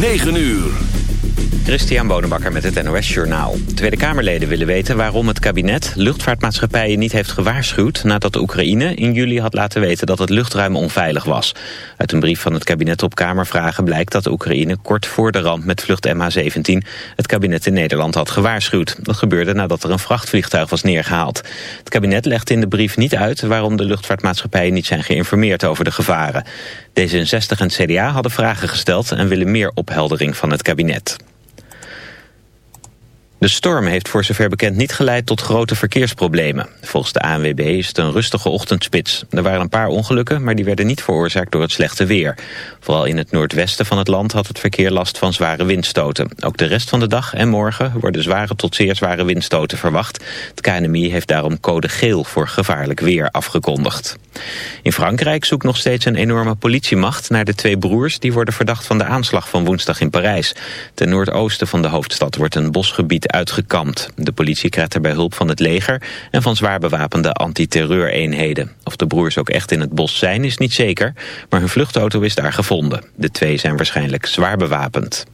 9 uur. Christian Bonenbakker met het NOS Journaal. Tweede Kamerleden willen weten waarom het kabinet luchtvaartmaatschappijen niet heeft gewaarschuwd... nadat Oekraïne in juli had laten weten dat het luchtruim onveilig was. Uit een brief van het kabinet op Kamervragen blijkt dat Oekraïne kort voor de ramp met vlucht MH17... het kabinet in Nederland had gewaarschuwd. Dat gebeurde nadat er een vrachtvliegtuig was neergehaald. Het kabinet legt in de brief niet uit waarom de luchtvaartmaatschappijen niet zijn geïnformeerd over de gevaren. D66 en CDA hadden vragen gesteld en willen meer opheldering van het kabinet. De storm heeft voor zover bekend niet geleid tot grote verkeersproblemen. Volgens de ANWB is het een rustige ochtendspits. Er waren een paar ongelukken, maar die werden niet veroorzaakt door het slechte weer. Vooral in het noordwesten van het land had het verkeer last van zware windstoten. Ook de rest van de dag en morgen worden zware tot zeer zware windstoten verwacht. Het KNMI heeft daarom code geel voor gevaarlijk weer afgekondigd. In Frankrijk zoekt nog steeds een enorme politiemacht naar de twee broers... die worden verdacht van de aanslag van woensdag in Parijs. Ten noordoosten van de hoofdstad wordt een bosgebied uitgekampt. De politie krijgt erbij hulp van het leger en van zwaar bewapende antiterreureenheden. Of de broers ook echt in het bos zijn is niet zeker, maar hun vluchtauto is daar gevonden. De twee zijn waarschijnlijk zwaar bewapend.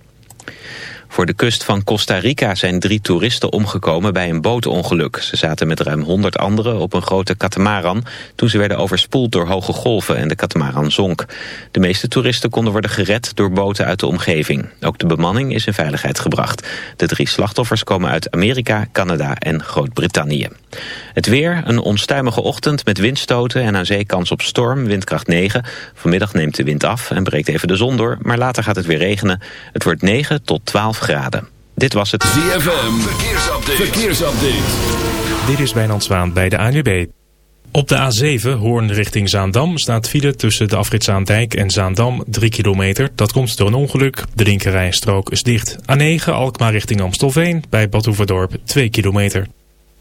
Voor de kust van Costa Rica zijn drie toeristen omgekomen bij een bootongeluk. Ze zaten met ruim 100 anderen op een grote katamaran... toen ze werden overspoeld door hoge golven en de katamaran zonk. De meeste toeristen konden worden gered door boten uit de omgeving. Ook de bemanning is in veiligheid gebracht. De drie slachtoffers komen uit Amerika, Canada en Groot-Brittannië. Het weer, een onstuimige ochtend met windstoten en aan zee kans op storm, windkracht 9. Vanmiddag neemt de wind af en breekt even de zon door, maar later gaat het weer regenen. Het wordt 9 tot 12 graden. Dit was het ZFM, verkeersupdate. verkeersupdate. Dit is Wijnand Zwaan bij de ANWB. Op de A7, Hoorn richting Zaandam, staat file tussen de afrit Zaandijk en Zaandam 3 kilometer. Dat komt door een ongeluk. De linkerrijstrook is dicht. A9, Alkmaar richting Amstelveen, bij Badhoevedorp 2 kilometer.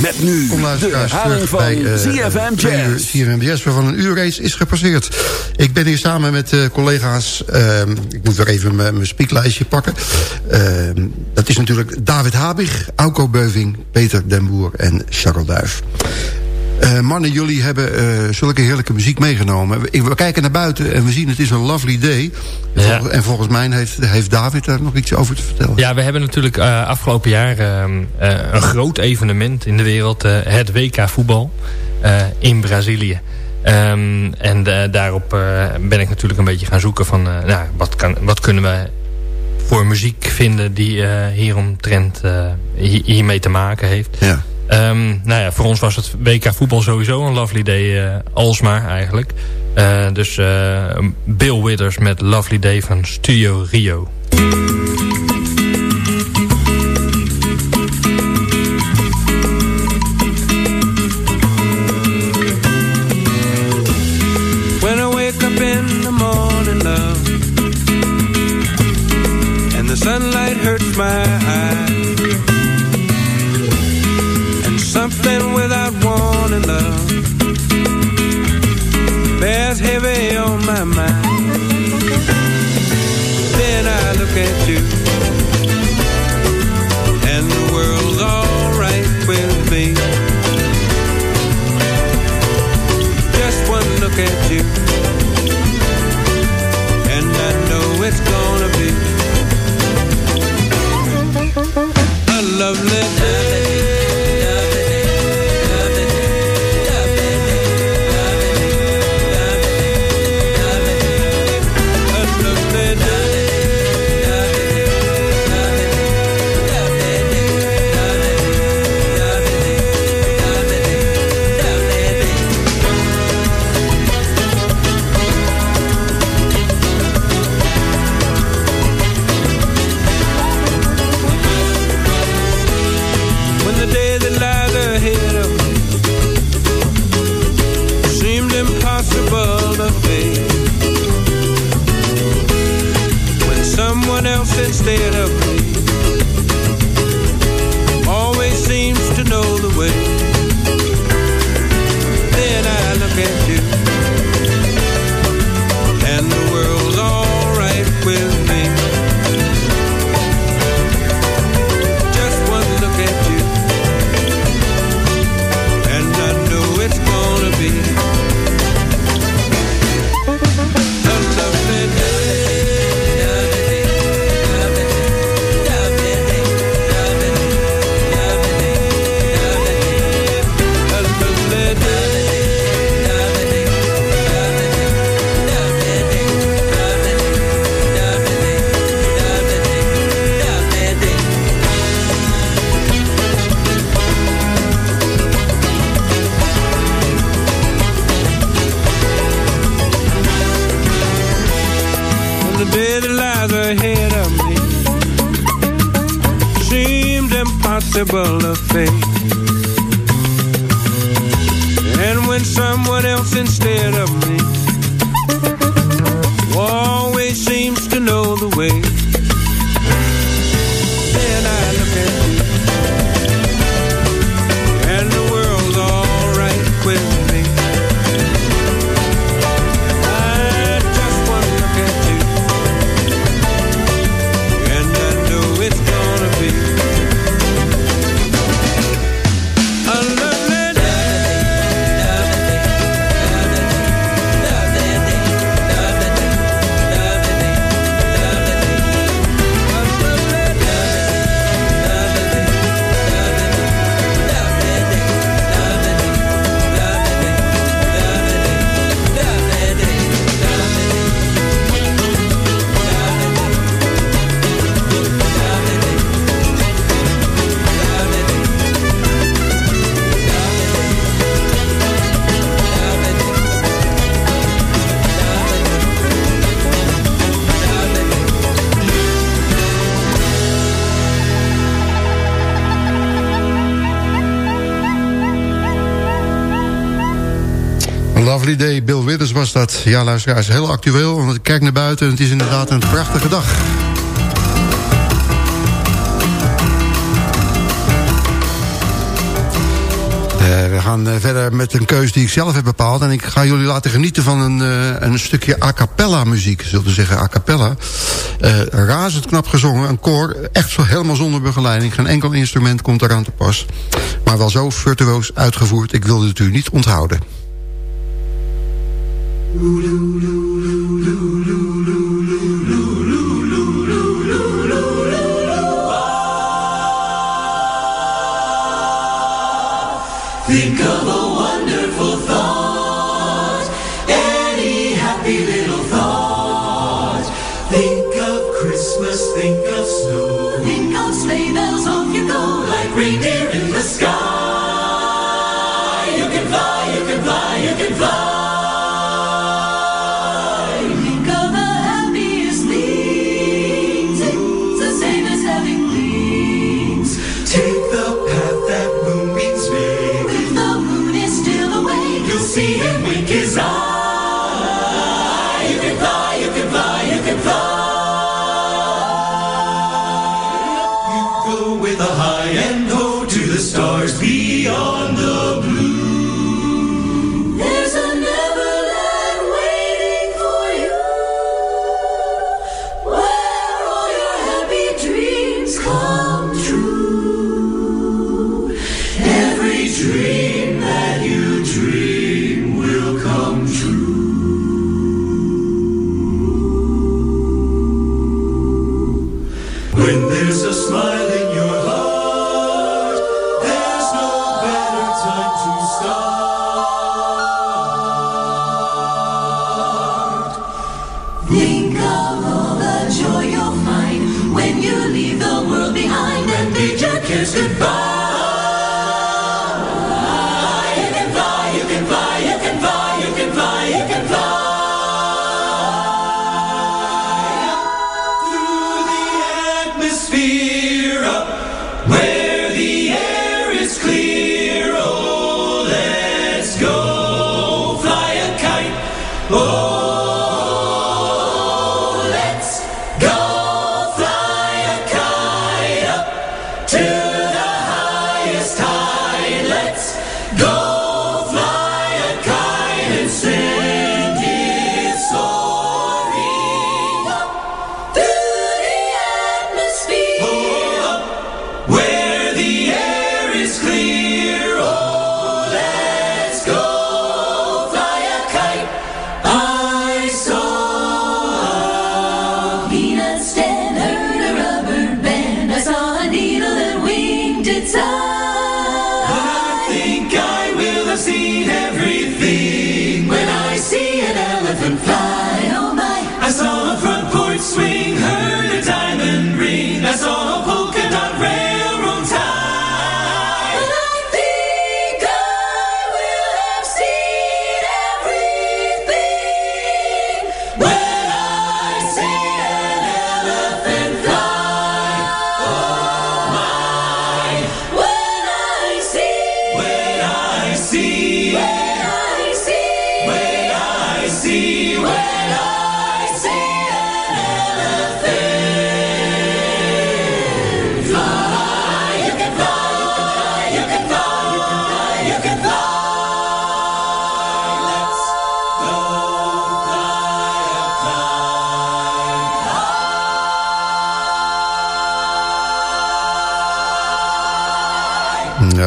Met nu Kom de luisteraars terug van bij eh, Jazz. CFM Jazz, waarvan een uurrace is gepasseerd. Ik ben hier samen met eh, collega's... ehm, ik moet weer even mijn speaklijstje pakken. Ehm, dat is natuurlijk David Habig, Auko Beuving... Peter Den Boer en Charles Duif. Eh, mannen, jullie hebben eh, zulke heerlijke muziek meegenomen. We, we kijken naar buiten en we zien het is een lovely day. En, Ja. volgens, en volgens mij heeft, heeft David daar nog iets over te vertellen. Ja, we hebben natuurlijk eh, afgelopen jaar ehm, eh, een groot evenement in de wereld. het WK voetbal in Brazilië. Ehm, en daarop ben ik natuurlijk een beetje gaan zoeken van... nou, wat, kan, wat kunnen we voor muziek vinden die eh hieromtrent eh, hi- hiermee te maken heeft. Ja. Ehm, nou ja, voor ons was het WK voetbal sowieso een lovely day, eh, alsmaar eigenlijk. Eh, dus eh, Bill Withers met Lovely Day van Studio Rio. When dat. Ja, luisteraars, heel actueel. Want ik kijk naar buiten en het is inderdaad een prachtige dag. Eh, we gaan eh, verder met een keuze die ik zelf heb bepaald. En ik ga jullie laten genieten van een, eh, een stukje a cappella muziek. Zullen we zeggen a cappella. razend knap gezongen, een koor. Echt zo helemaal zonder begeleiding. Geen enkel instrument komt eraan te pas. Maar wel zo virtuoos uitgevoerd. Ik wilde het u niet onthouden. Think of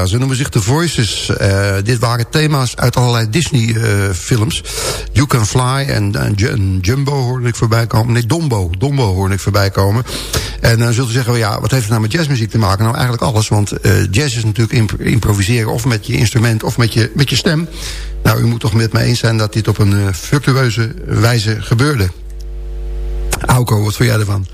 ze noemen zich The Voices. Eh, dit waren thema's uit allerlei Disney-films. you Can Fly en, en Ju- en Jumbo hoorde ik voorbij komen. Nee, Dombo. Dombo hoorde ik voorbij komen. En dan zult u zeggen, ja, wat heeft het nou met jazzmuziek te maken? Nou, eigenlijk alles. Want eh, jazz is natuurlijk imp- improviseren of met je instrument of met je, met je stem. Nou, u moet toch met mij eens zijn dat dit op een eh, virtueuze wijze gebeurde. Auko, wat vind jij ervan?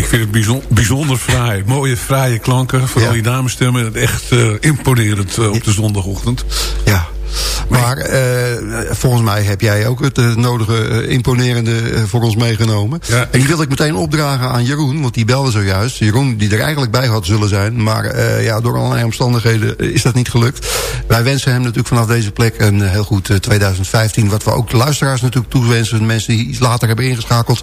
Ik vind het bijzonder, bijzonder fraai. Mooie, fraaie klanken. Vooral die damesstemmen. Echt eh, imponerend eh, op de zondagochtend. Ja. Maar eh, volgens mij heb jij ook het eh, nodige eh, imponerende voor ons meegenomen. Ja. En die wil ik meteen opdragen aan Jeroen, want die belde zojuist. Jeroen, die er eigenlijk bij had zullen zijn. Maar ja, door allerlei omstandigheden is dat niet gelukt. Wij wensen hem natuurlijk vanaf deze plek een heel goed eh, 2015. Wat we ook de luisteraars natuurlijk toewensen. De mensen die iets later hebben ingeschakeld.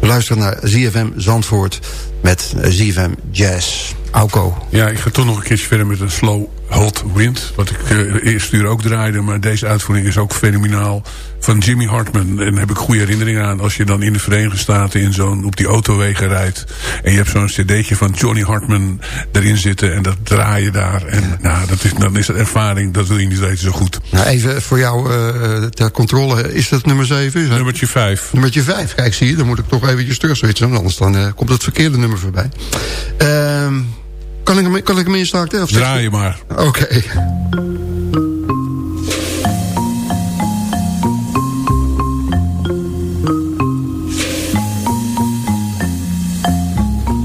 We luisteren naar ZFM Zandvoort met ZFM Jazz. Auko. Ja, ik ga toch nog een keertje verder met een slow hot wind. Wat ik eh, eerst uur ook draaide. Maar deze uitvoering is ook fenomenaal. Van Jimmy Hartman. En daar heb ik goede herinneringen aan. Als je dan in de Verenigde Staten in zo'n op die autowegen rijdt. En je hebt zo'n cd'tje van Johnny Hartman erin zitten. En dat draai je daar. En nou, dat is, dan is dat ervaring. Dat wil je niet weten zo goed. Nou, even voor jou eh, ter controle. Is dat nummer 7? Nummertje 5. Nummertje 5. Kijk, zie je, dan moet ik toch eventjes terugswitchen. Anders dan, eh, komt het verkeerde nummer voorbij. Ehm, kan, ik hem, kan ik hem instarten? Of Draai je maar. Oké.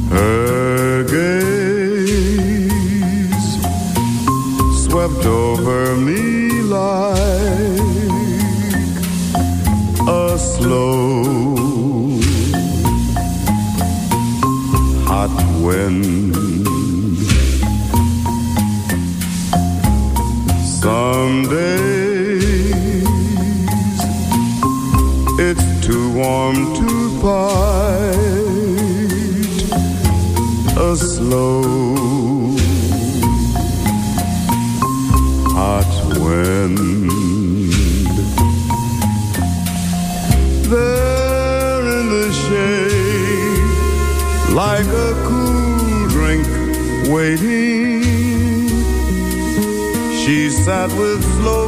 Her gaze Some days it's too warm to fight a slow hot wind. There in the shade, like a cool drink waiting, she sat with slow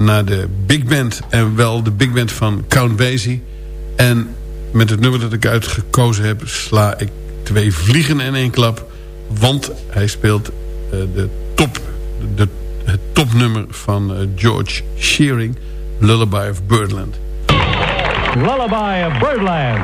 naar de big band. En wel de big band van Count Basie. En met het nummer dat ik uitgekozen heb... sla ik twee vliegen in één klap. Want hij speelt eh, de top, de, het topnummer van eh, George Shearing... Lullaby of Birdland. Lullaby of Birdland.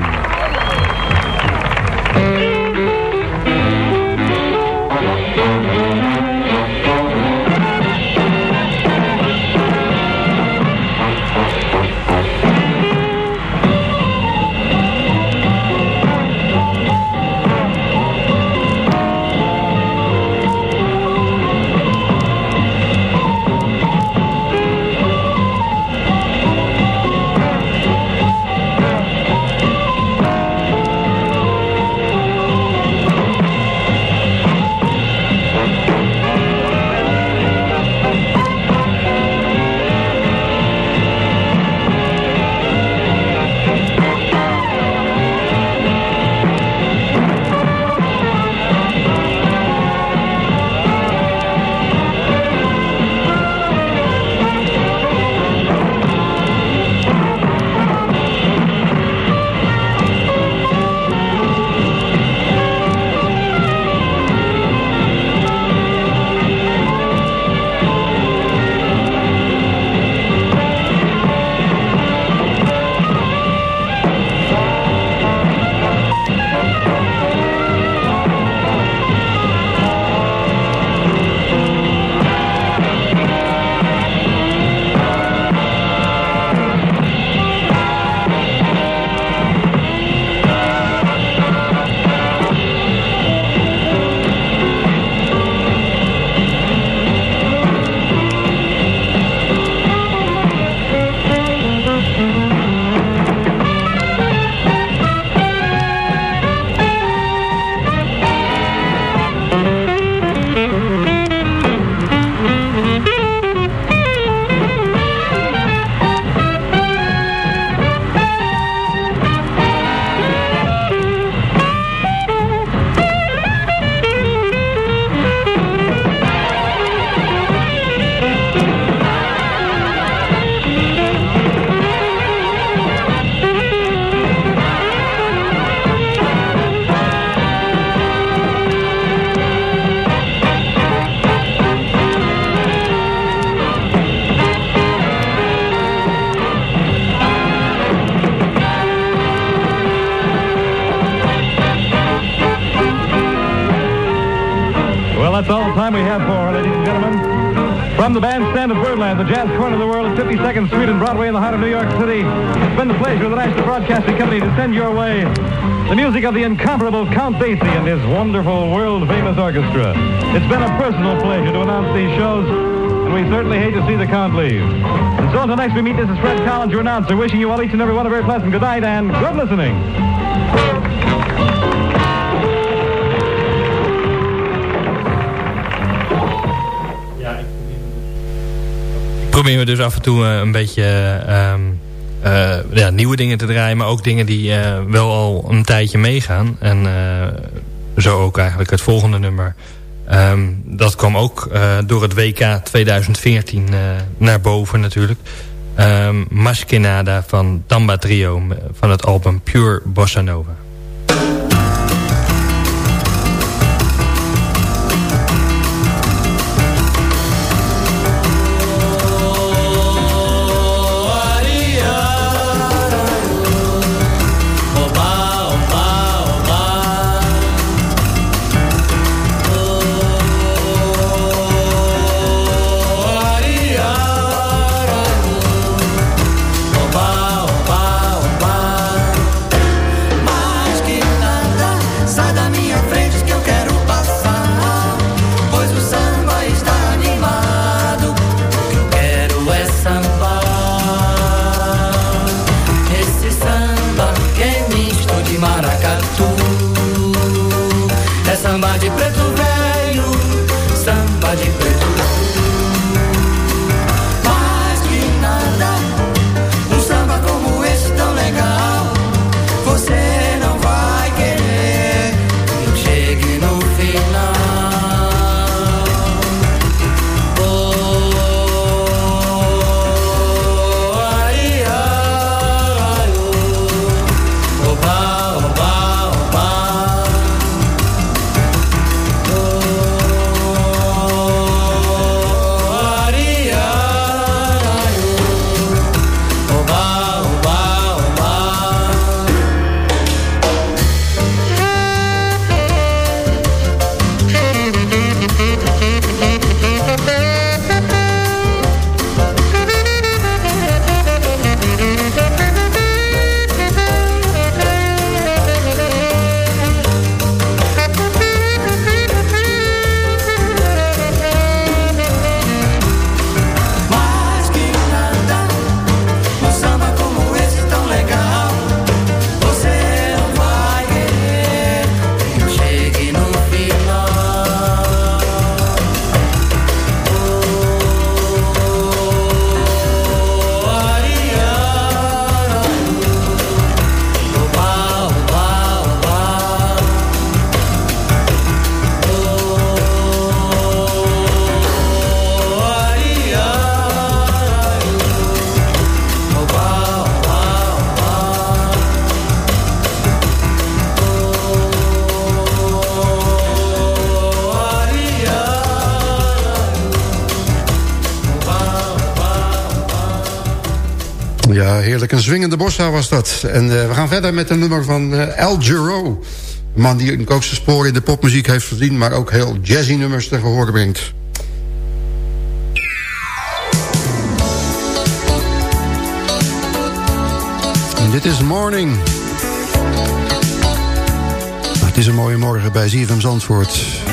Broadway in the heart of New York City, it's been the pleasure of the National Broadcasting Company to send your way the music of the incomparable Count Basie and his wonderful world-famous orchestra. It's been a personal pleasure to announce these shows, and we certainly hate to see the Count leave. And so until next we meet, this is Fred Collins, your announcer, wishing you all, each and every one, a very pleasant good night and good listening. Proberen we dus af en toe eh, een beetje ehm, eh, ja, nieuwe dingen te draaien. Maar ook dingen die eh, wel al een tijdje meegaan. En eh, zo ook eigenlijk het volgende nummer. Ehm, dat kwam ook eh, door het WK 2014 eh, naar boven natuurlijk. Ehm Maskenada van Tamba Trio van het album Pure Bossa Nova. Een zwingende bossa was dat. En eh, we gaan verder met een nummer van uh, El Giro. Een man die een kookse sporen in de popmuziek heeft verdiend... maar ook heel jazzy nummers te gehoor brengt. Dit is Morning. Nou, het is een mooie morgen bij ZFM Zandvoort.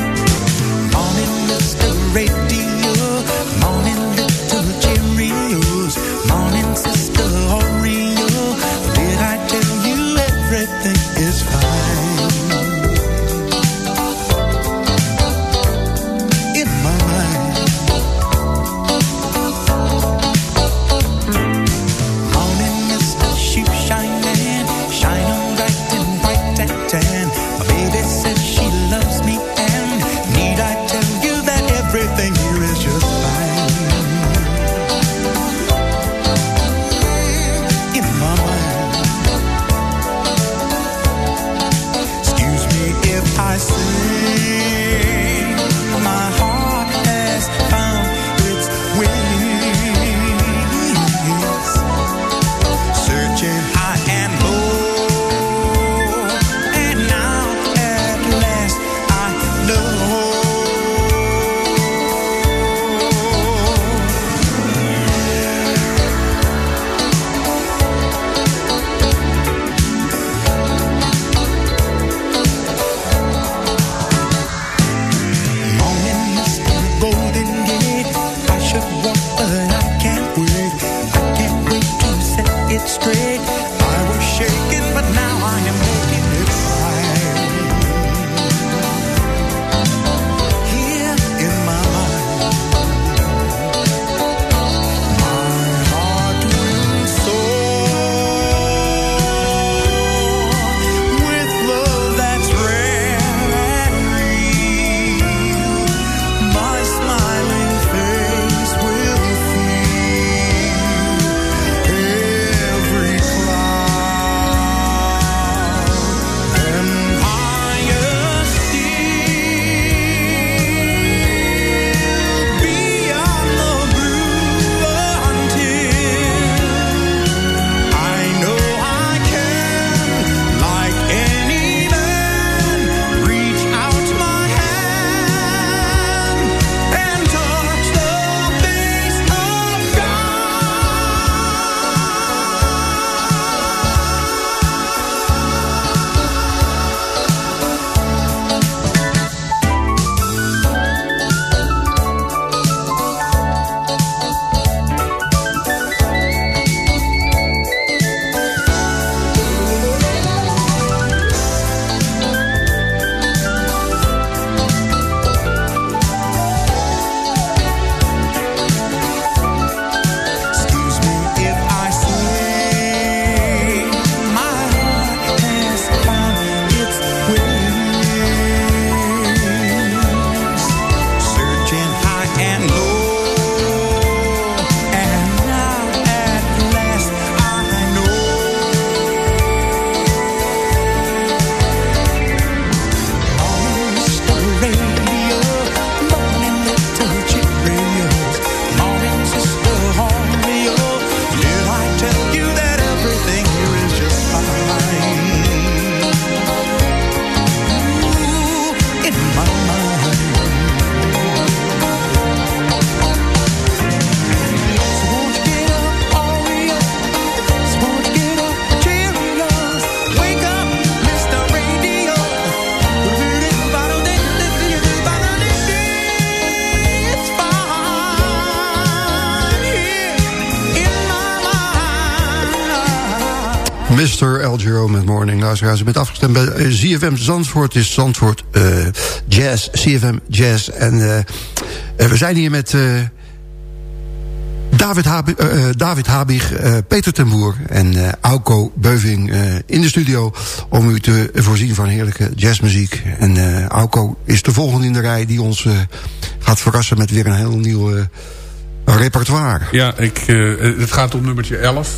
Mr. El Giro met Morning. Luisteraars, u bent afgestemd bij eh, ZFM Zandvoort. Het is Zandvoort eh, Jazz, CFM Jazz. En uh, we zijn hier met David, David Habig Peter ten Boer en Auko Beuving in de studio... om u te voorzien van heerlijke jazzmuziek. En Auko is de volgende in de rij die ons gaat verrassen... met weer een heel nieuw repertoire. Ja, ik, het gaat om nummertje 11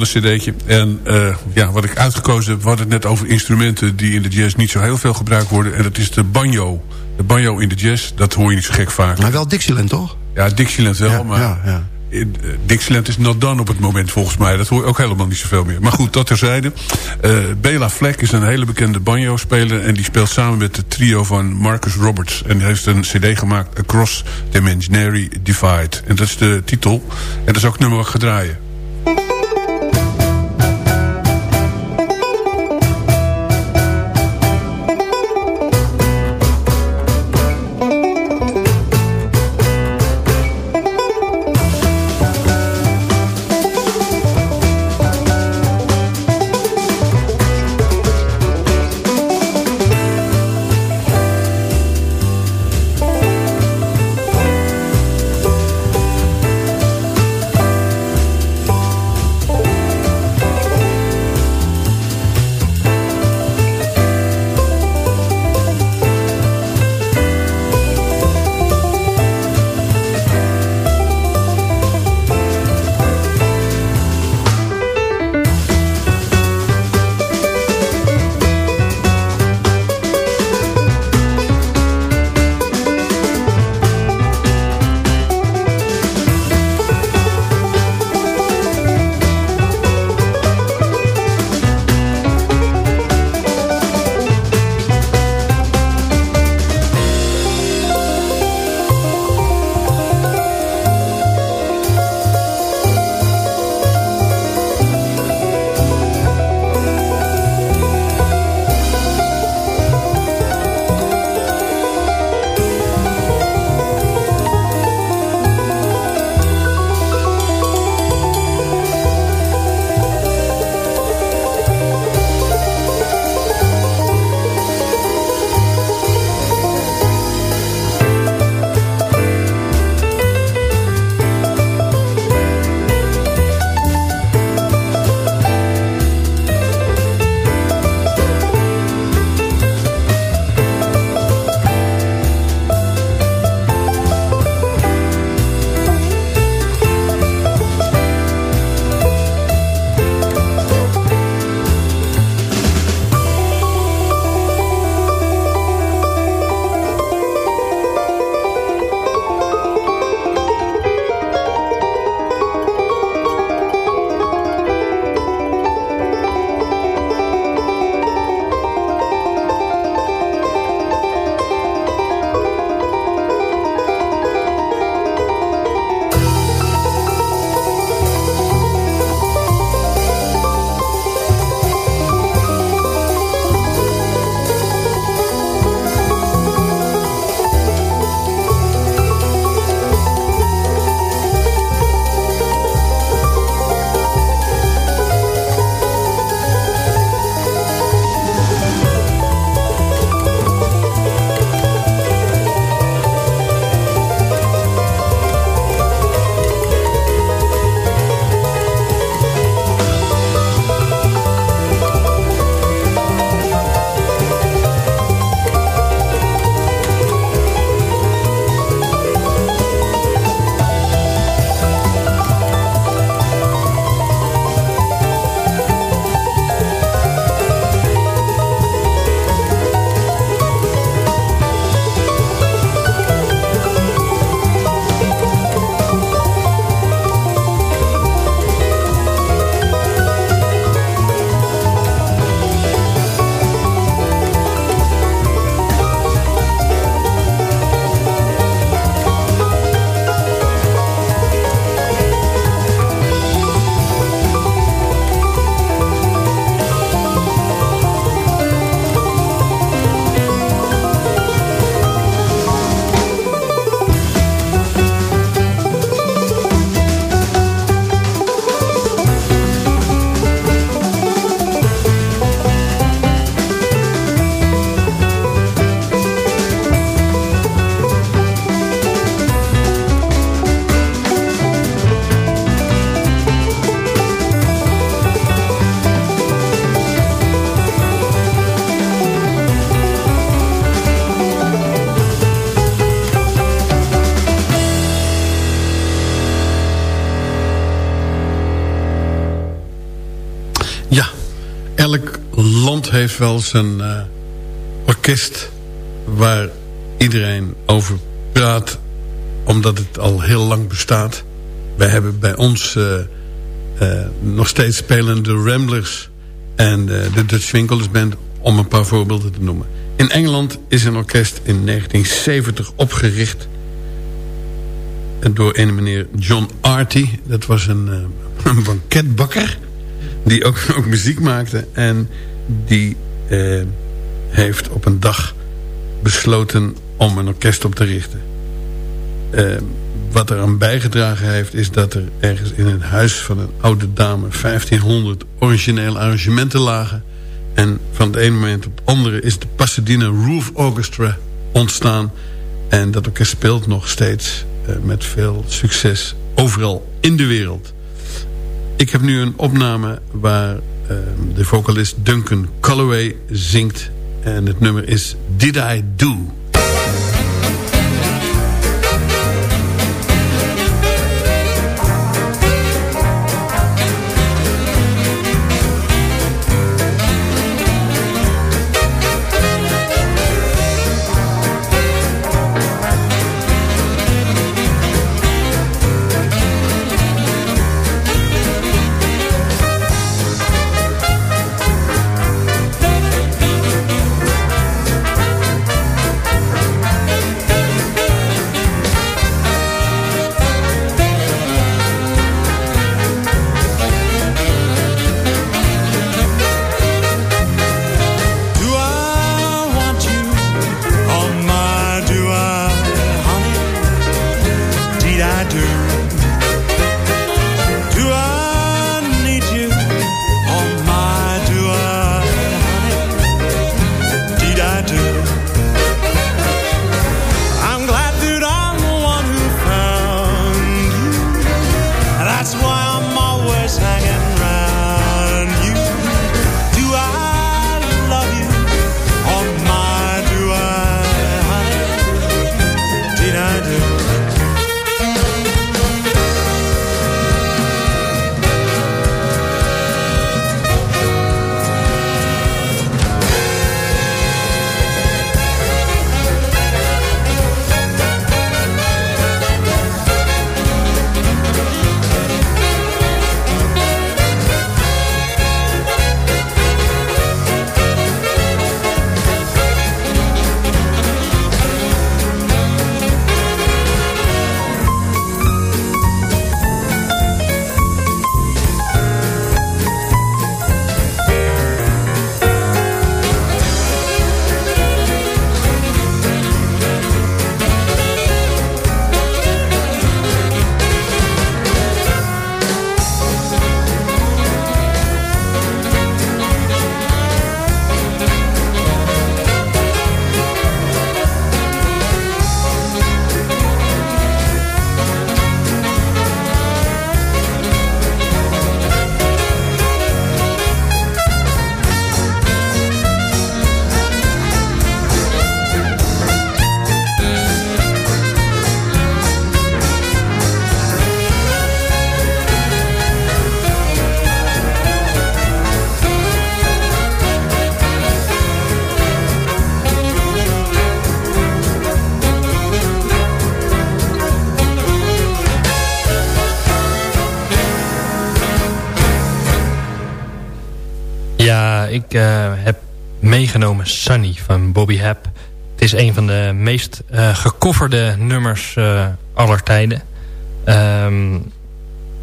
een cd'tje. En uh, ja, wat ik uitgekozen heb, we hadden het net over instrumenten... die in de jazz niet zo heel veel gebruikt worden. En dat is de banjo. De banjo in de jazz, dat hoor je niet zo gek vaak. Maar wel Dixieland, toch? Ja, Dixieland wel, ja, maar... Ja, ja. Eh, Dixieland is not done op het moment volgens mij. Dat hoor je ook helemaal niet zoveel meer. Maar goed, dat terzijde. Uh, Bela Fleck is een hele bekende banjo-speler... en die speelt samen met het trio van Marcus Roberts. En hij heeft een cd gemaakt, Across Dimensionary Divide. En dat is de titel. En dat is ook het nummer wat ik ga draaien. Heeft wel zijn eh, orkest waar iedereen over praat, omdat het al heel lang bestaat. Wij hebben bij ons eh, eh, nog steeds spelen de Ramblers en de Dutch Winkelers Band, om een paar voorbeelden te noemen. In Engeland is een orkest in 1970 opgericht door een meneer John Arty. Dat was een, een banketbakker die ook, ook muziek maakte. En die eh, heeft op een dag besloten om een orkest op te richten. Eh, wat er aan bijgedragen heeft is dat er ergens in het huis van een oude dame 1500 originele arrangementen lagen. En van het ene moment op het andere is de Pasadena Roof Orchestra ontstaan. En dat orkest speelt nog steeds uh, met veel succes overal in de wereld. Ik heb nu een opname waar de vocalist Duncan Calloway zingt. En het nummer is Did I? Do ik eh, heb meegenomen Sunny van Bobby Hap. Het is een van de meest eh gecoverde nummers eh, aller tijden. Ehm,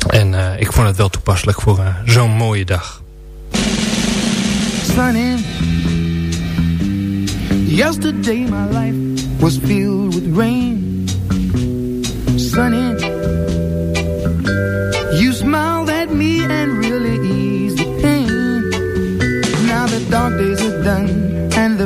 en ik vond het wel toepasselijk voor zo'n mooie dag. sunny. Yesterday my life was filled with rain. Sunny,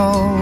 Oh.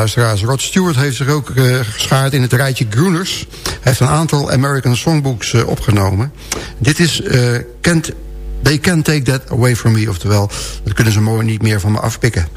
luisteraars. Rod Stewart heeft zich ook uh, geschaard in het rijtje Groeners. Hij heeft een aantal American Songbooks eh, opgenomen. Dit is eh, They Can't Take That Away From Me. Oftewel, dat kunnen ze mooi niet meer van me afpikken.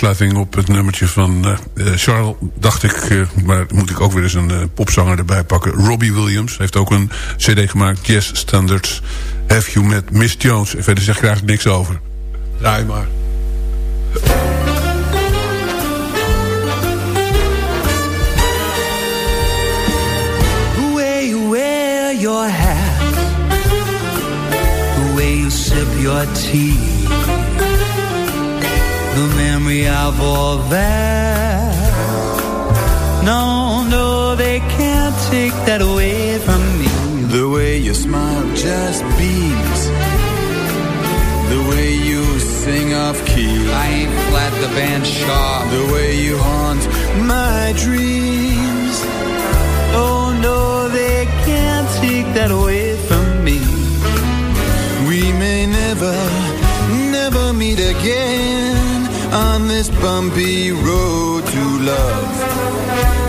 Als aansluiting op het nummertje van eh, eh, Charles... dacht ik, eh, maar moet ik ook weer eens een popzanger erbij pakken. Robbie Williams heeft ook een cd gemaakt, Jazz Standards. Have You Met Miss Jones. En verder zeg ik er eigenlijk niks over. Draai maar. The way you wear your hat, the way you sip your tea, memory of all that. No, no, they can't take that away from me. The way you smile just beams. The way you sing off key. I ain't flat the band sharp. The way you haunt my dreams. This bumpy road to love.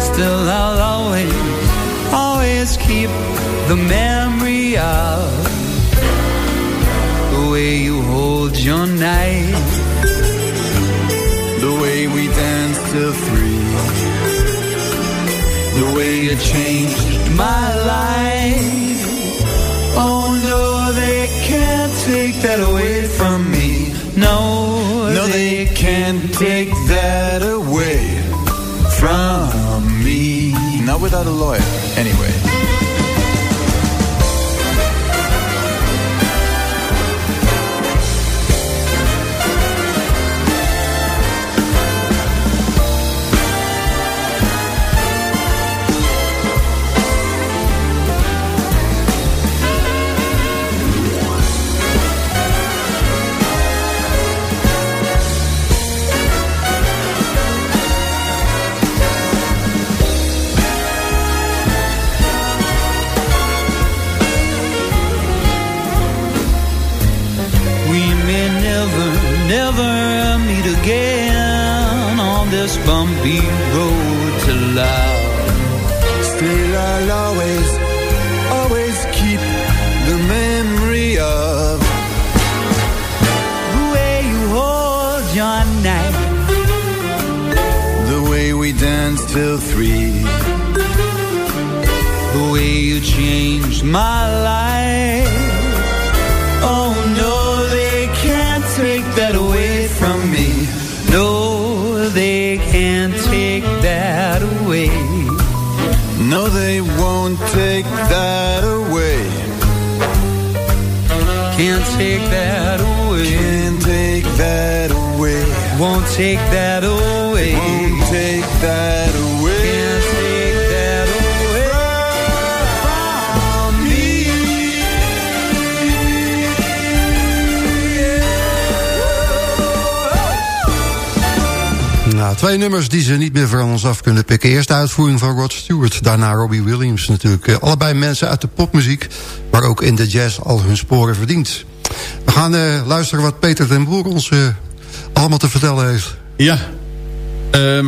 Still, I'll always, always keep the memory of the way you hold your knife, The way we danced till three. the way you changed my life. Oh no, they can't take that away from me. Without a lawyer, anyway. My life. Twee nummers die ze niet meer van ons af kunnen pikken. Eerst de uitvoering van Rod Stewart, daarna Robbie Williams natuurlijk. Eh, Allebei mensen uit de popmuziek, maar ook in de jazz al hun sporen verdient. We gaan eh, luisteren wat Peter den Boer ons eh, allemaal te vertellen heeft. Ja. Ehm,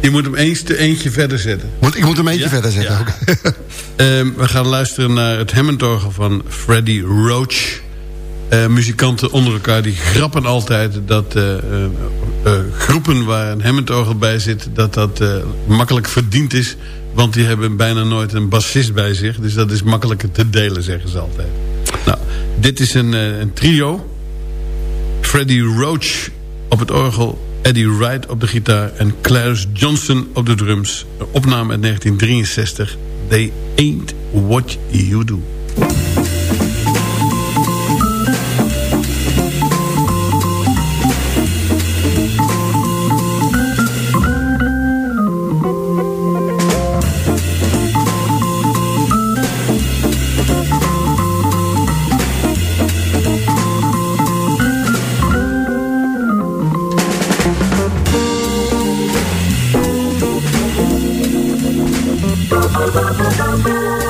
je moet hem eens te eentje verder zetten. Moet, ik moet hem eentje Ja? verder zetten Ja. ook. Ehm, we gaan luisteren naar het Hammondorgel van Freddie Roach. Eh, muzikanten onder elkaar die grappen altijd dat eh, eh, groepen waar een Hammondorgel bij zit... dat dat makkelijk verdiend is. Want die hebben bijna nooit een bassist bij zich. Dus dat is makkelijker te delen, zeggen ze altijd. Nou, dit is een, een trio. Freddie Roach op het orgel... Eddie Wright op de gitaar en Clarence Johnson op de drums. Een opname uit 1963. They ain't what you do. Thank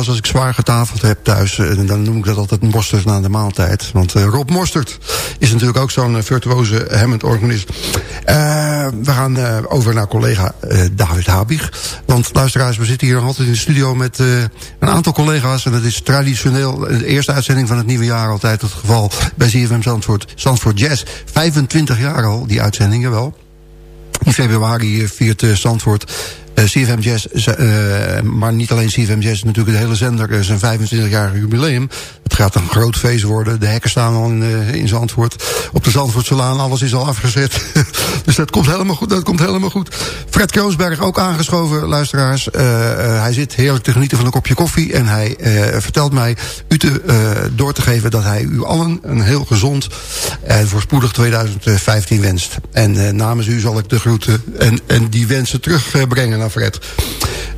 eens als ik zwaar getafeld heb thuis. eh, en dan noem ik dat altijd mosterd na de maaltijd. Want eh, Rob Mostert is natuurlijk ook zo'n eh, virtuoze Hammond organist. Eh, we gaan eh, over naar collega eh, David Habig. Want luisteraars, we zitten hier nog altijd in de studio met eh, een aantal collega's. En dat is traditioneel de eerste uitzending van het nieuwe jaar altijd het geval bij ZFM Zandvoort, Zandvoort Jazz. 25 jaar al, die uitzendingen wel. In februari eh, viert Zandvoort CFM Jazz, uh, maar niet alleen CFM Jazz, natuurlijk de hele zender, uh, zijn 25-jarig jubileum. Het gaat een groot feest worden. De hekken staan al in, in Zandvoort. Op de Zandvoortselaan, alles is al afgezet. dus dat komt helemaal goed. Dat komt helemaal goed. Fred Kroonsberg ook aangeschoven, luisteraars. Hij zit heerlijk te genieten van een kopje koffie. En hij vertelt mij u te, door te geven dat hij u allen een heel gezond en voorspoedig 2015 wenst. En uh, namens u zal ik de groeten en, en die wensen terugbrengen naar Fred.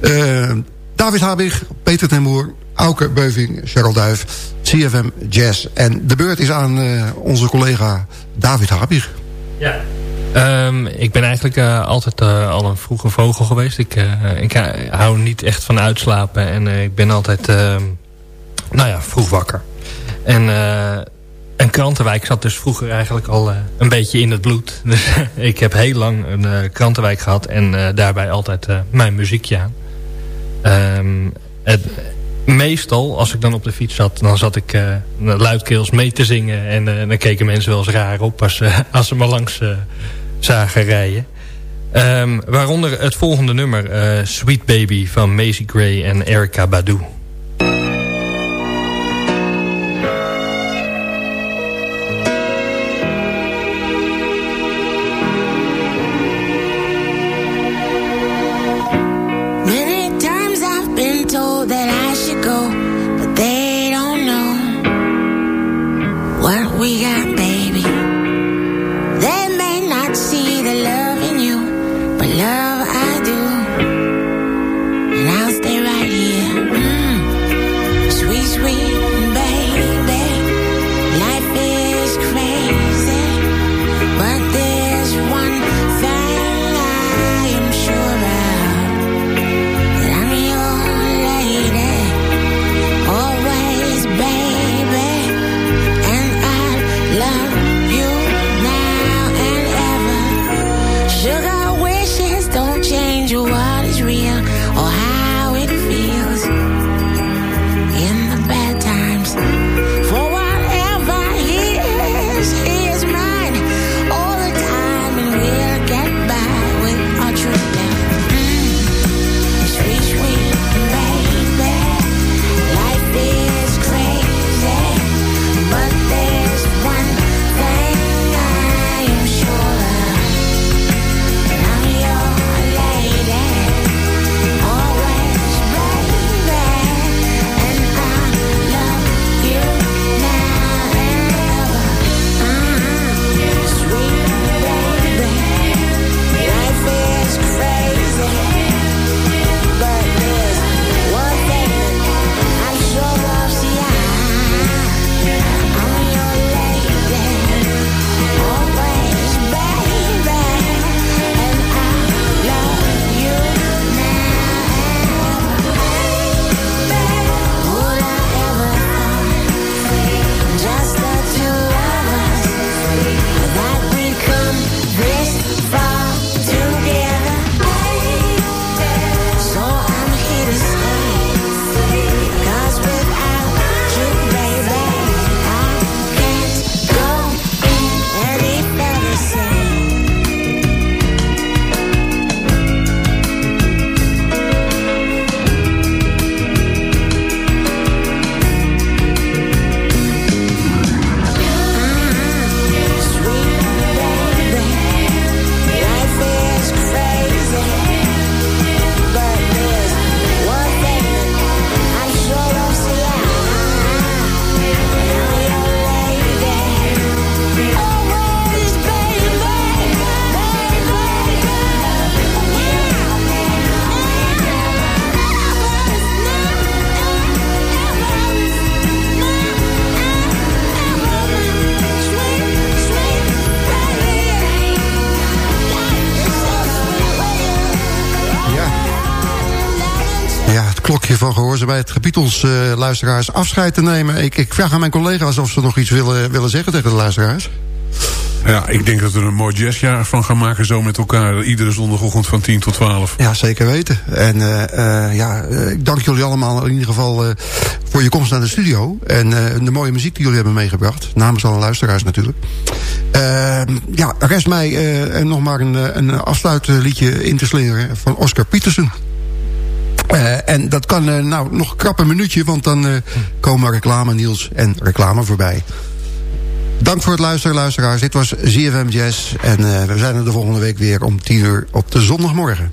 Uh, David Habig, Peter ten Boer, Auke Beuving, Cheryl Duif, CFM Jazz. En de beurt is aan onze collega David Habig. Ja. Um, ik ben eigenlijk altijd al een vroege vogel geweest. Ik, ik hou niet echt van uitslapen. En ik ben altijd, ehm, nou ja, vroeg wakker. En, en Krantenwijk zat dus vroeger eigenlijk al een beetje in het bloed. Dus ik heb heel lang een Krantenwijk gehad. En daarbij altijd mijn muziekje aan. Um, het, meestal, als ik dan op de fiets zat... dan zat ik uh, luidkeels mee te zingen. En uh, dan keken mensen wel eens raar op als, uh, als ze me langs zagen rijden. Um, waaronder het volgende nummer... Sweet Baby van Maisie Gray en Erica Badu. Klokje van gehoorzaamheid gebied ons uh, luisteraars afscheid te nemen. Ik, ik vraag aan mijn collega's of ze nog iets willen, willen zeggen tegen de luisteraars. Ja, ik denk dat we er een mooi jazzjaar van gaan maken zo met elkaar. Iedere zondagochtend van 10 tot 12. Ja, zeker weten. En uh, uh, ja, ik dank jullie allemaal in ieder geval uh, voor je komst naar de studio. En de mooie muziek die jullie hebben meegebracht. Namens alle luisteraars natuurlijk. ja, rest mij nog maar een, een afsluitliedje in te slingeren van Oscar Peterson. Uh, en dat kan uh, nou nog een krappe minuutje, want dan uh, komen reclame Niels en reclame voorbij. Dank voor het luisteren, luisteraars. Dit was ZFM Jazz. En we zijn er de volgende week weer om 10 uur op de zondagmorgen.